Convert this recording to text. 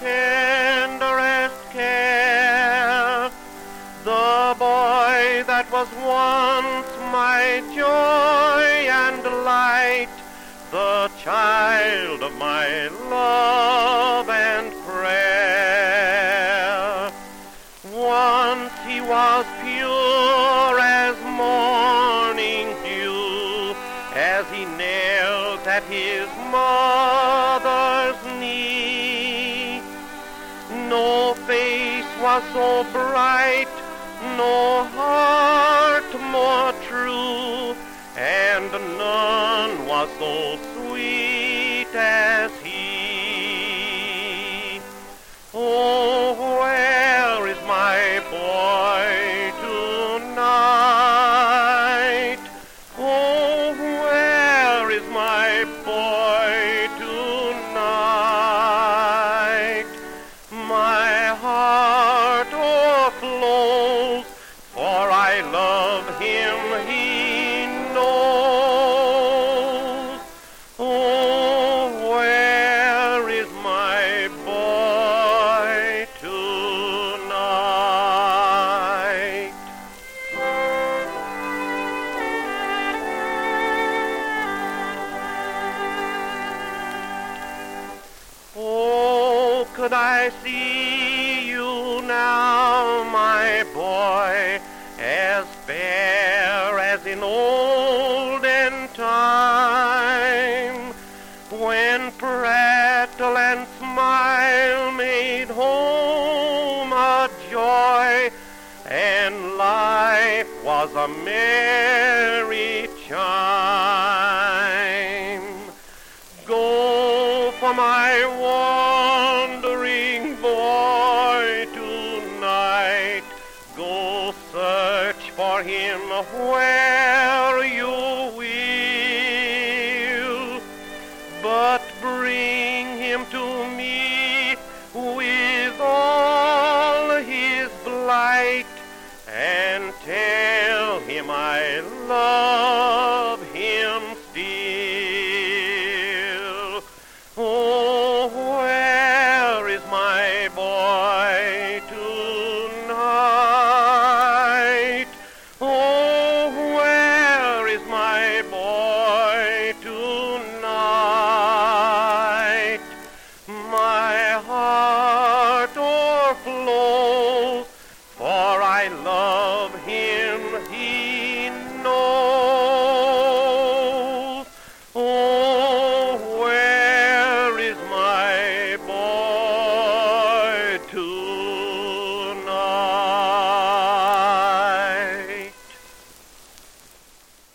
tenderest care. The boy that was once my joy and light. The child of my love and prayer. Once he was pure as morning dew, as he knelt at his mother's face was so bright, no heart more true, and none was so sweet as he. Oh, where is my boy tonight? Oh, where is my boy tonight? Could I see you now, my boy, as fair as in olden time, when prattle and smile made home a joy, and life was a merry chime. Go for my wandering for him where you will. But bring him to me with all his blight and tell him I love my love.